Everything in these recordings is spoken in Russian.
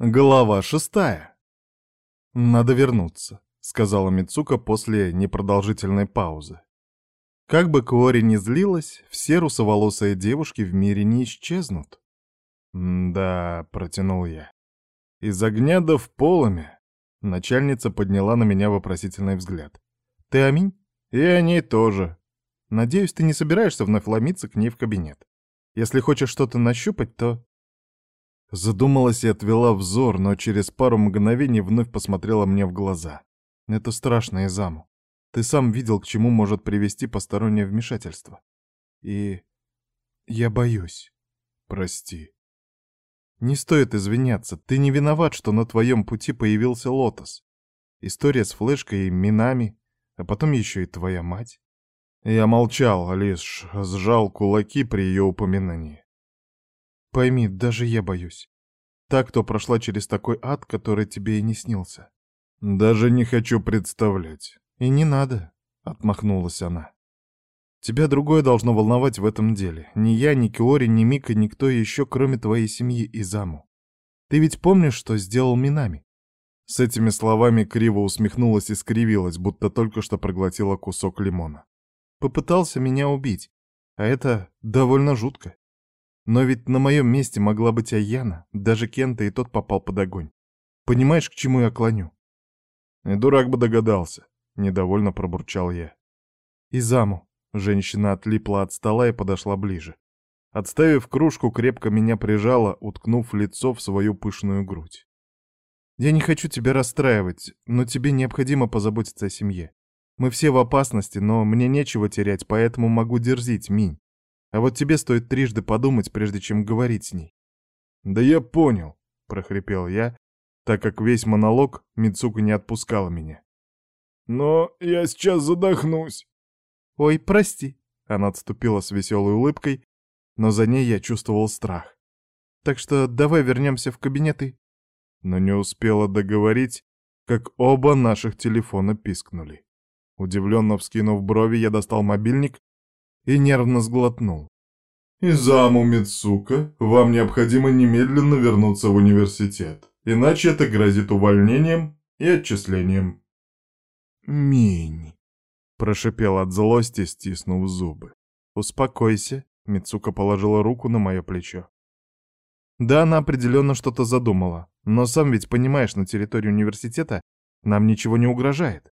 Глава шестая. «Надо вернуться», — сказала Мицука после непродолжительной паузы. Как бы Куори ни злилась, все русоволосые девушки в мире не исчезнут. «Да», — протянул я. «Из огня да в полами». Начальница подняла на меня вопросительный взгляд. «Ты аминь?» «И они тоже». «Надеюсь, ты не собираешься вновь ломиться к ней в кабинет. Если хочешь что-то нащупать, то Задумалась и отвела взор, но через пару мгновений вновь посмотрела мне в глаза. Это страшно, Изаму. Ты сам видел, к чему может привести постороннее вмешательство. И я боюсь. Прости. Не стоит извиняться. Ты не виноват, что на твоем пути появился лотос. История с флешкой и минами, а потом еще и твоя мать. Я молчал, лишь сжал кулаки при ее упоминании. Пойми, даже я боюсь. Та, кто прошла через такой ад, который тебе и не снился. Даже не хочу представлять. И не надо, отмахнулась она. Тебя другое должно волновать в этом деле. Ни я, ни Киори, ни Мика, никто еще, кроме твоей семьи и заму. Ты ведь помнишь, что сделал Минами? С этими словами криво усмехнулась и скривилась, будто только что проглотила кусок лимона. Попытался меня убить, а это довольно жутко. Но ведь на моем месте могла быть Аяна, даже Кента и тот попал под огонь. Понимаешь, к чему я клоню? И дурак бы догадался, недовольно пробурчал я. И заму. Женщина отлипла от стола и подошла ближе. Отставив кружку, крепко меня прижала, уткнув лицо в свою пышную грудь. «Я не хочу тебя расстраивать, но тебе необходимо позаботиться о семье. Мы все в опасности, но мне нечего терять, поэтому могу дерзить, Минь. А вот тебе стоит трижды подумать, прежде чем говорить с ней. «Да я понял», — прохрипел я, так как весь монолог Мицука не отпускала меня. «Но я сейчас задохнусь». «Ой, прости», — она отступила с веселой улыбкой, но за ней я чувствовал страх. «Так что давай вернемся в кабинеты». Но не успела договорить, как оба наших телефона пискнули. Удивленно вскинув брови, я достал мобильник и нервно сглотнул. «Изаму Мицука, вам необходимо немедленно вернуться в университет, иначе это грозит увольнением и отчислением». «Минь», — прошипел от злости, стиснув зубы. «Успокойся», — Мицука положила руку на мое плечо. Да, она определенно что-то задумала, но сам ведь понимаешь, на территории университета нам ничего не угрожает.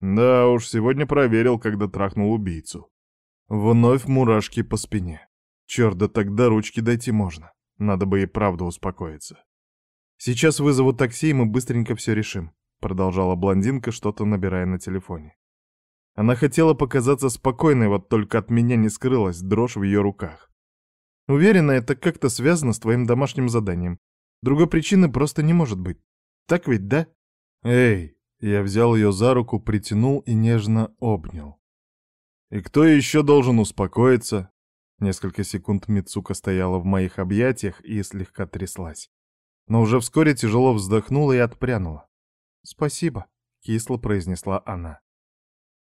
Да уж, сегодня проверил, когда трахнул убийцу. Вновь мурашки по спине. Черт, да тогда ручки дойти можно. Надо бы и правда успокоиться. Сейчас вызову такси, и мы быстренько все решим. Продолжала блондинка, что-то набирая на телефоне. Она хотела показаться спокойной, вот только от меня не скрылась дрожь в ее руках. Уверена, это как-то связано с твоим домашним заданием. Другой причины просто не может быть. Так ведь, да? Эй, я взял ее за руку, притянул и нежно обнял. И кто еще должен успокоиться? Несколько секунд Мицука стояла в моих объятиях и слегка тряслась. Но уже вскоре тяжело вздохнула и отпрянула. «Спасибо», — кисло произнесла она.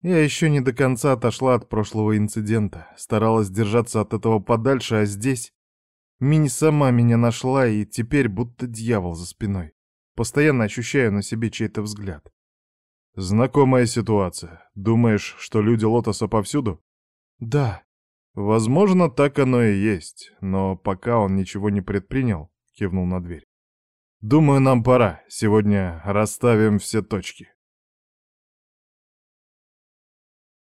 Я еще не до конца отошла от прошлого инцидента, старалась держаться от этого подальше, а здесь... Мини сама меня нашла, и теперь будто дьявол за спиной. Постоянно ощущаю на себе чей-то взгляд. Знакомая ситуация. Думаешь, что люди Лотоса повсюду? Да. Возможно, так оно и есть, но пока он ничего не предпринял, кивнул на дверь. Думаю, нам пора. Сегодня расставим все точки.